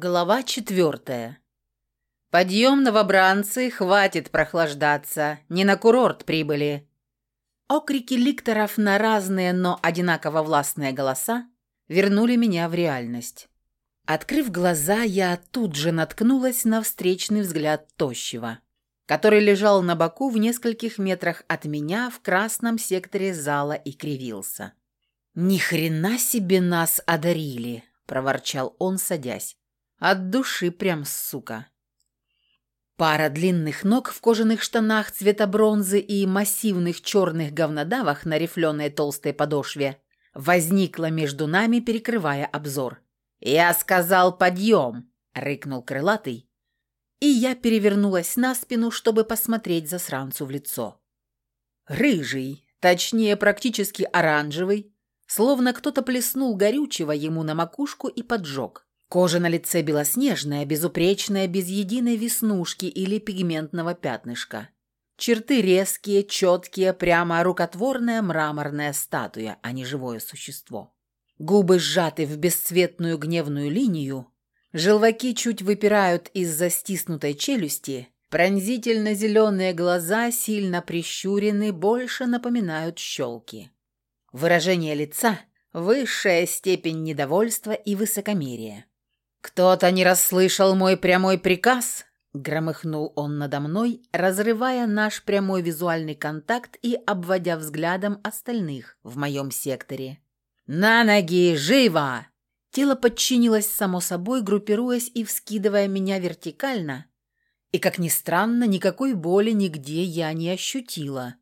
Глава четвертая. «Подъем, новобранцы, хватит прохлаждаться, не на курорт прибыли». Окрики ликторов на разные, но одинаково властные голоса вернули меня в реальность. Открыв глаза, я тут же наткнулась на встречный взгляд Тощего, который лежал на боку в нескольких метрах от меня в красном секторе зала и кривился. «Ни хрена себе нас одарили!» – проворчал он, садясь. От души прям сука. Пара длинных ног в кожаных штанах цвета бронзы и массивных черных говнодавах на рифленой толстой подошве возникла между нами, перекрывая обзор. «Я сказал, подъем!» — рыкнул крылатый, и я перевернулась на спину, чтобы посмотреть засранцу в лицо. Рыжий, точнее, практически оранжевый, словно кто-то плеснул горючего ему на макушку и поджег. Кожа на лице белоснежная, безупречная, без единой веснушки или пигментного пятнышка. Черты резкие, четкие, прямо рукотворная мраморная статуя, а не живое существо. Губы сжаты в бесцветную гневную линию, желваки чуть выпирают из-за стиснутой челюсти, пронзительно-зеленые глаза сильно прищурены, больше напоминают щелки. Выражение лица – высшая степень недовольства и высокомерия. «Кто-то не расслышал мой прямой приказ?» Громыхнул он надо мной, разрывая наш прямой визуальный контакт и обводя взглядом остальных в моем секторе. «На ноги! Живо!» Тело подчинилось само собой, группируясь и вскидывая меня вертикально. И, как ни странно, никакой боли нигде я не ощутила.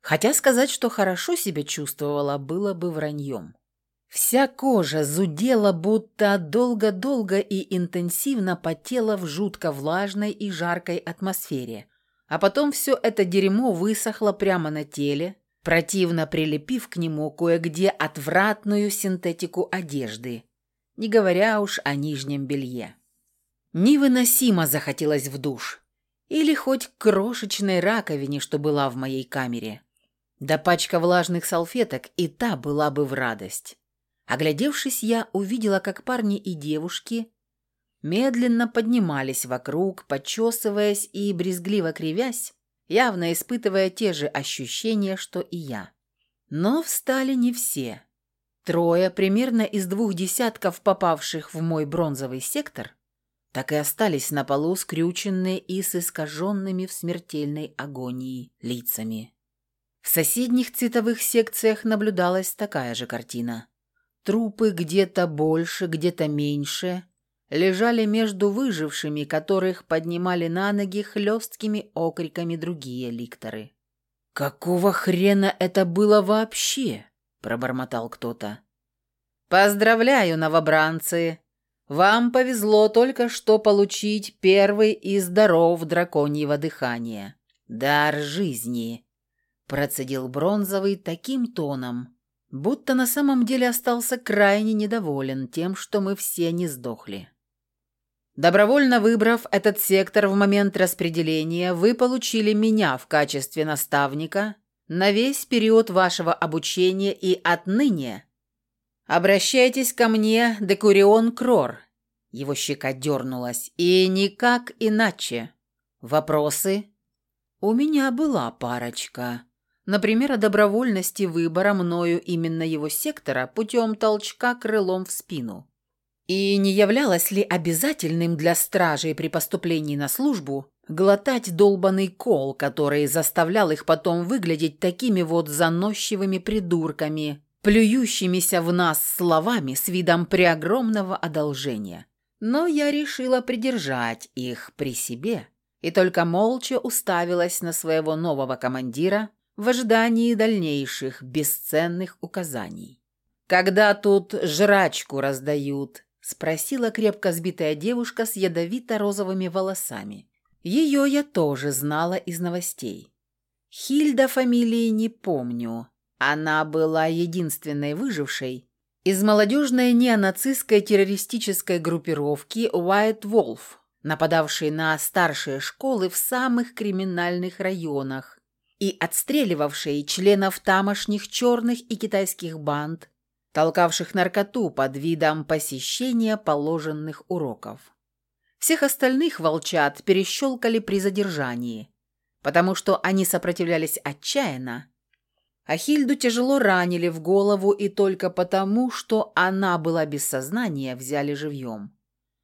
Хотя сказать, что хорошо себя чувствовала, было бы враньем. Вся кожа зудела, будто долго-долго и интенсивно потела в жутко влажной и жаркой атмосфере. А потом все это дерьмо высохло прямо на теле, противно прилепив к нему кое-где отвратную синтетику одежды, не говоря уж о нижнем белье. Невыносимо захотелось в душ. Или хоть к крошечной раковине, что была в моей камере. Да пачка влажных салфеток, и та была бы в радость. Оглядевшись, я увидела, как парни и девушки медленно поднимались вокруг, почесываясь и брезгливо кривясь, явно испытывая те же ощущения, что и я. Но встали не все. Трое, примерно из двух десятков попавших в мой бронзовый сектор, так и остались на полу скрюченные и с искаженными в смертельной агонии лицами. В соседних цветовых секциях наблюдалась такая же картина. Трупы где-то больше, где-то меньше лежали между выжившими, которых поднимали на ноги хлесткими окриками другие ликторы. «Какого хрена это было вообще?» – пробормотал кто-то. «Поздравляю, новобранцы! Вам повезло только что получить первый из даров драконьего дыхания. Дар жизни!» – процедил Бронзовый таким тоном, будто на самом деле остался крайне недоволен тем, что мы все не сдохли. Добровольно выбрав этот сектор в момент распределения, вы получили меня в качестве наставника на весь период вашего обучения и отныне обращайтесь ко мне, Декурион Крор. Его щека дернулась. И никак иначе. Вопросы? У меня была парочка. Например, о добровольности выбора мною именно его сектора путем толчка крылом в спину. И не являлось ли обязательным для стражей при поступлении на службу глотать долбанный кол, который заставлял их потом выглядеть такими вот заносчивыми придурками, плюющимися в нас словами с видом преогромного одолжения. Но я решила придержать их при себе и только молча уставилась на своего нового командира – в ожидании дальнейших бесценных указаний. «Когда тут жрачку раздают?» – спросила крепко сбитая девушка с ядовито-розовыми волосами. Ее я тоже знала из новостей. Хильда фамилии не помню. Она была единственной выжившей из молодежной неонацистской террористической группировки White Wolf, нападавшей на старшие школы в самых криминальных районах и отстреливавшие членов тамошних черных и китайских банд, толкавших наркоту под видом посещения положенных уроков. Всех остальных волчат перещелкали при задержании, потому что они сопротивлялись отчаянно, а Хильду тяжело ранили в голову и только потому, что она была без сознания, взяли живьем.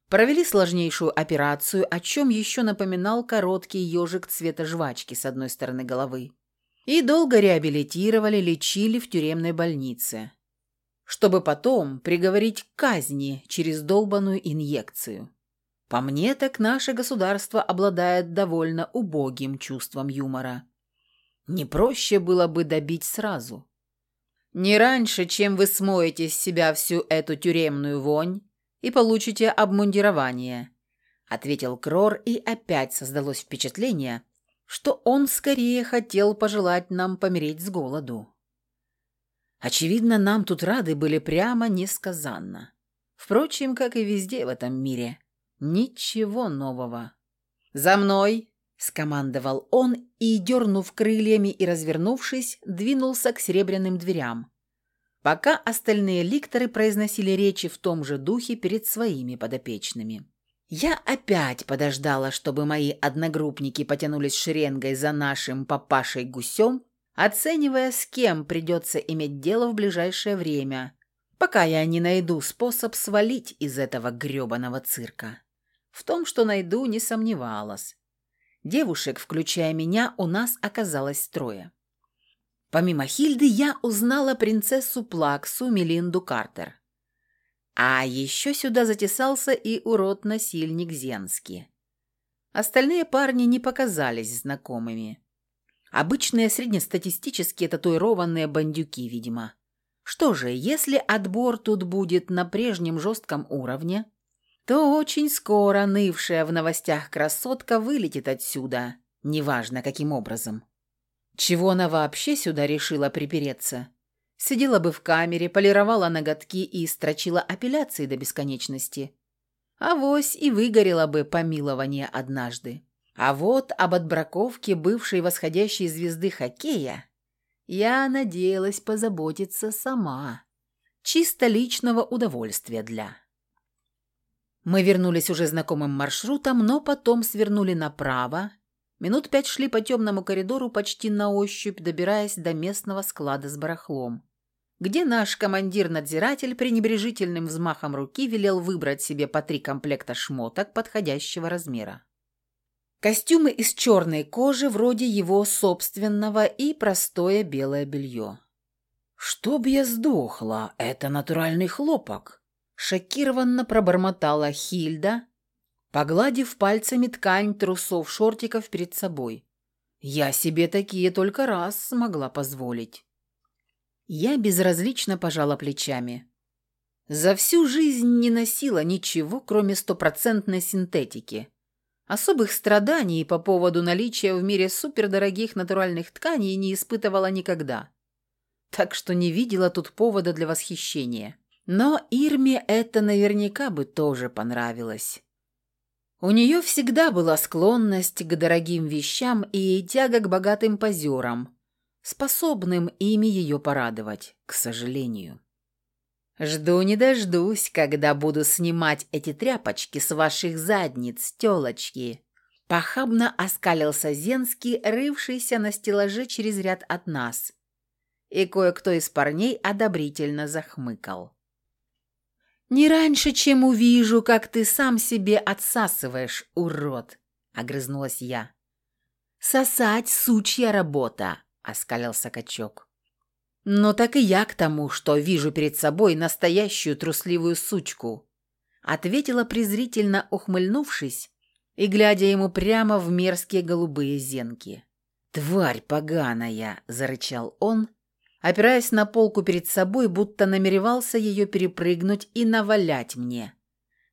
Провели сложнейшую операцию, о чем еще напоминал короткий ежик цвета жвачки с одной стороны головы. И долго реабилитировали, лечили в тюремной больнице. Чтобы потом приговорить к казни через долбанную инъекцию. По мне, так наше государство обладает довольно убогим чувством юмора. Не проще было бы добить сразу. Не раньше, чем вы смоете с себя всю эту тюремную вонь, и получите обмундирование», — ответил Крор, и опять создалось впечатление, что он скорее хотел пожелать нам помереть с голоду. Очевидно, нам тут рады были прямо несказанно. Впрочем, как и везде в этом мире. Ничего нового. «За мной!» — скомандовал он и, дернув крыльями и развернувшись, двинулся к серебряным дверям, пока остальные ликторы произносили речи в том же духе перед своими подопечными. Я опять подождала, чтобы мои одногруппники потянулись шеренгой за нашим папашей-гусем, оценивая, с кем придется иметь дело в ближайшее время, пока я не найду способ свалить из этого грёбаного цирка. В том, что найду, не сомневалась. Девушек, включая меня, у нас оказалось трое. Помимо Хильды я узнала принцессу Плаксу Мелинду Картер. А еще сюда затесался и урод-насильник Зенский. Остальные парни не показались знакомыми. Обычные среднестатистические татуированные бандюки, видимо. Что же, если отбор тут будет на прежнем жестком уровне, то очень скоро нывшая в новостях красотка вылетит отсюда, неважно каким образом. Чего она вообще сюда решила припереться? Сидела бы в камере, полировала ноготки и строчила апелляции до бесконечности. Авось и выгорела бы помилование однажды. А вот об отбраковке бывшей восходящей звезды хоккея я надеялась позаботиться сама. Чисто личного удовольствия для. Мы вернулись уже знакомым маршрутом, но потом свернули направо, Минут пять шли по темному коридору почти на ощупь, добираясь до местного склада с барахлом, где наш командир-надзиратель пренебрежительным взмахом руки велел выбрать себе по три комплекта шмоток подходящего размера. Костюмы из черной кожи, вроде его собственного, и простое белое белье. «Чтоб я сдохла, это натуральный хлопок!» Шокированно пробормотала Хильда, погладив пальцами ткань трусов-шортиков перед собой. Я себе такие только раз смогла позволить. Я безразлично пожала плечами. За всю жизнь не носила ничего, кроме стопроцентной синтетики. Особых страданий по поводу наличия в мире супердорогих натуральных тканей не испытывала никогда. Так что не видела тут повода для восхищения. Но Ирме это наверняка бы тоже понравилось. У нее всегда была склонность к дорогим вещам и тяга к богатым позерам, способным ими ее порадовать, к сожалению. «Жду не дождусь, когда буду снимать эти тряпочки с ваших задниц, телочки!» Похабно оскалился Зенский, рывшийся на стеллаже через ряд от нас. И кое-кто из парней одобрительно захмыкал. «Не раньше, чем увижу, как ты сам себе отсасываешь, урод!» — огрызнулась я. «Сосать сучья работа!» — оскалился качок. «Но так и я к тому, что вижу перед собой настоящую трусливую сучку», — ответила презрительно ухмыльнувшись и глядя ему прямо в мерзкие голубые зенки. «Тварь поганая!» — зарычал он, опираясь на полку перед собой, будто намеревался ее перепрыгнуть и навалять мне.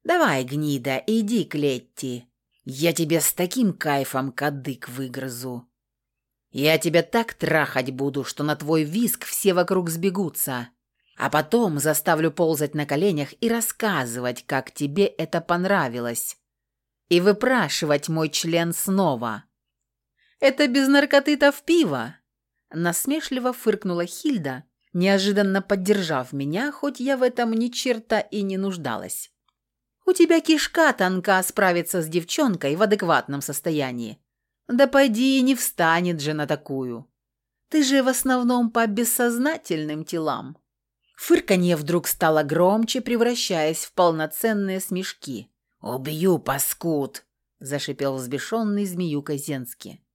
«Давай, гнида, иди к Летти. Я тебе с таким кайфом кадык выгрызу. Я тебя так трахать буду, что на твой виск все вокруг сбегутся, а потом заставлю ползать на коленях и рассказывать, как тебе это понравилось, и выпрашивать мой член снова». «Это без наркоты-то в пиво!» Насмешливо фыркнула Хильда, неожиданно поддержав меня, хоть я в этом ни черта и не нуждалась. «У тебя кишка тонка справиться с девчонкой в адекватном состоянии. Да пойди, не встанет же на такую. Ты же в основном по бессознательным телам». Фырканье вдруг стало громче, превращаясь в полноценные смешки. «Убью, паскуд!» – зашипел взбешенный змею Казенский.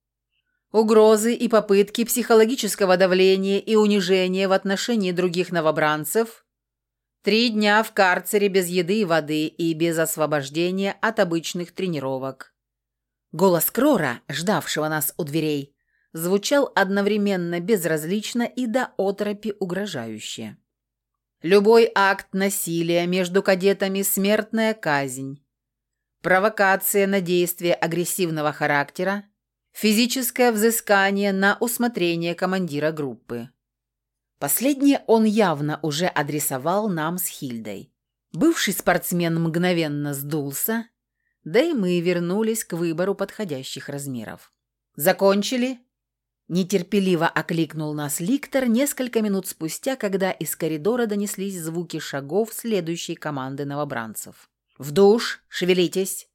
Угрозы и попытки психологического давления и унижения в отношении других новобранцев, три дня в карцере без еды и воды и без освобождения от обычных тренировок. Голос Крора, ждавшего нас у дверей, звучал одновременно безразлично и до отропи угрожающе. Любой акт насилия между кадетами – смертная казнь. Провокация на действие агрессивного характера Физическое взыскание на усмотрение командира группы. Последнее он явно уже адресовал нам с Хильдой. Бывший спортсмен мгновенно сдулся, да и мы вернулись к выбору подходящих размеров. «Закончили?» Нетерпеливо окликнул нас Ликтор несколько минут спустя, когда из коридора донеслись звуки шагов следующей команды новобранцев. «В душ! Шевелитесь!»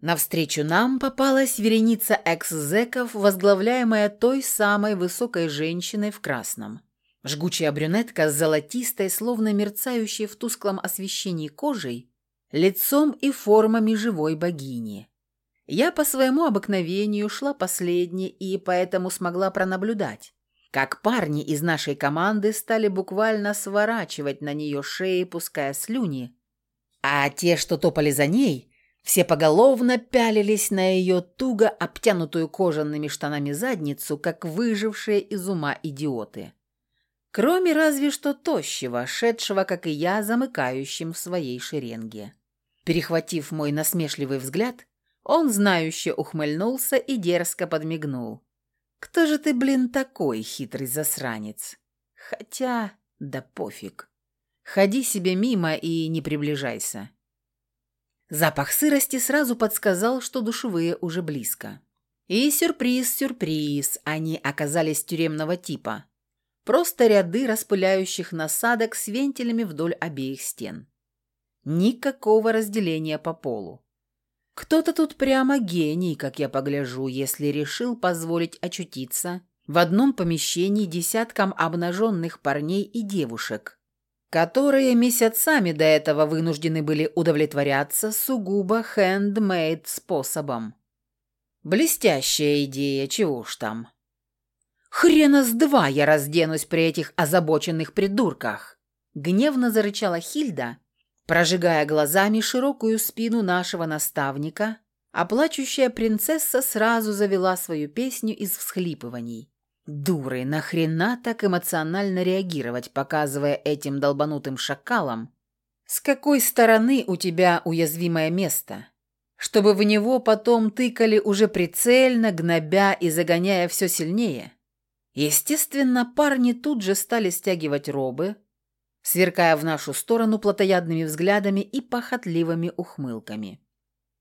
Навстречу нам попалась вереница экс-зеков, возглавляемая той самой высокой женщиной в красном. Жгучая брюнетка с золотистой, словно мерцающей в тусклом освещении кожей, лицом и формами живой богини. Я по своему обыкновению шла последней и поэтому смогла пронаблюдать, как парни из нашей команды стали буквально сворачивать на нее шеи, пуская слюни, а те, что топали за ней – все поголовно пялились на ее туго обтянутую кожаными штанами задницу, как выжившие из ума идиоты. Кроме разве что тощего, шедшего, как и я, замыкающим в своей шеренге. Перехватив мой насмешливый взгляд, он знающе ухмыльнулся и дерзко подмигнул. «Кто же ты, блин, такой, хитрый засранец? Хотя, да пофиг. Ходи себе мимо и не приближайся. Запах сырости сразу подсказал, что душевые уже близко. И сюрприз-сюрприз, они оказались тюремного типа. Просто ряды распыляющих насадок с вентилями вдоль обеих стен. Никакого разделения по полу. Кто-то тут прямо гений, как я погляжу, если решил позволить очутиться в одном помещении десяткам обнаженных парней и девушек, которые месяцами до этого вынуждены были удовлетворяться сугубо хендмейд способом. Блестящая идея, чего уж там. «Хрена с два я разденусь при этих озабоченных придурках!» Гневно зарычала Хильда, прожигая глазами широкую спину нашего наставника, а плачущая принцесса сразу завела свою песню из всхлипываний. Дуры, нахрена так эмоционально реагировать, показывая этим долбанутым шакалам, с какой стороны у тебя уязвимое место, чтобы в него потом тыкали уже прицельно, гнобя и загоняя все сильнее? Естественно, парни тут же стали стягивать робы, сверкая в нашу сторону плотоядными взглядами и похотливыми ухмылками.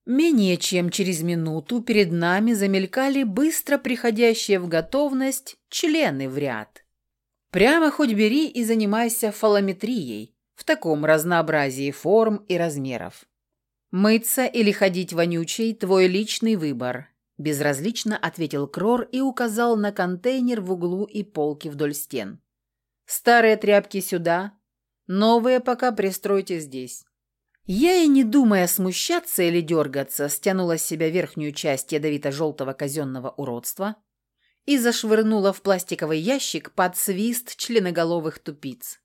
Менее чем через минуту перед нами замелькали быстро приходящие в готовность члены в ряд. Прямо хоть бери и занимайся фалометрией в таком разнообразии форм и размеров. Мыться или ходить вонючей – твой личный выбор, безразлично ответил Крор и указал на контейнер в углу и полки вдоль стен. Старые тряпки сюда, новые пока пристройте здесь. Я и не думая смущаться или дергаться, стянула с себя верхнюю часть ядовито-желтого казенного уродства и зашвырнула в пластиковый ящик под свист членоголовых тупиц.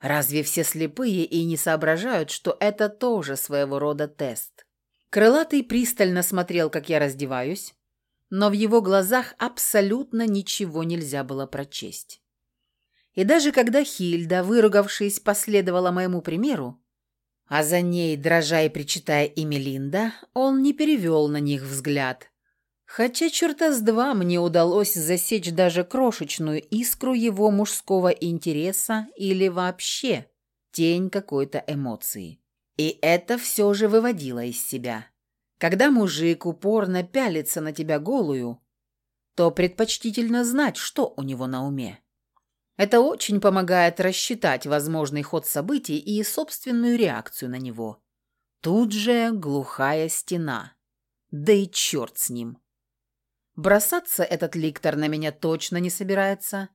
Разве все слепые и не соображают, что это тоже своего рода тест? Крылатый пристально смотрел, как я раздеваюсь, но в его глазах абсолютно ничего нельзя было прочесть. И даже когда Хильда, выругавшись, последовала моему примеру, а за ней, дрожа и причитая имя он не перевел на них взгляд. Хотя черта с два мне удалось засечь даже крошечную искру его мужского интереса или вообще тень какой-то эмоции. И это все же выводило из себя. Когда мужик упорно пялится на тебя голую, то предпочтительно знать, что у него на уме. Это очень помогает рассчитать возможный ход событий и собственную реакцию на него. Тут же глухая стена. Да и черт с ним. Бросаться этот ликтор на меня точно не собирается.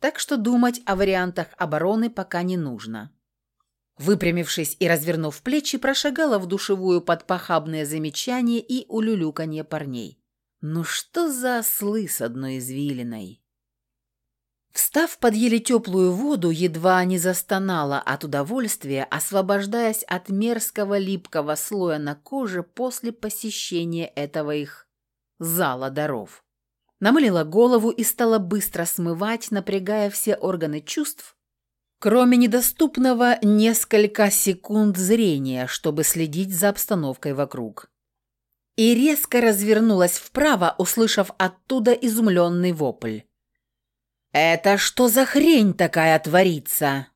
Так что думать о вариантах обороны пока не нужно. Выпрямившись и развернув плечи, прошагала в душевую под похабные замечания и улюлюканье парней. Ну что за ослы с одной извилиной? Встав под еле теплую воду, едва не застонала от удовольствия, освобождаясь от мерзкого липкого слоя на коже после посещения этого их зала даров. Намылила голову и стала быстро смывать, напрягая все органы чувств, кроме недоступного несколько секунд зрения, чтобы следить за обстановкой вокруг. И резко развернулась вправо, услышав оттуда изумленный вопль. «Это что за хрень такая творится?»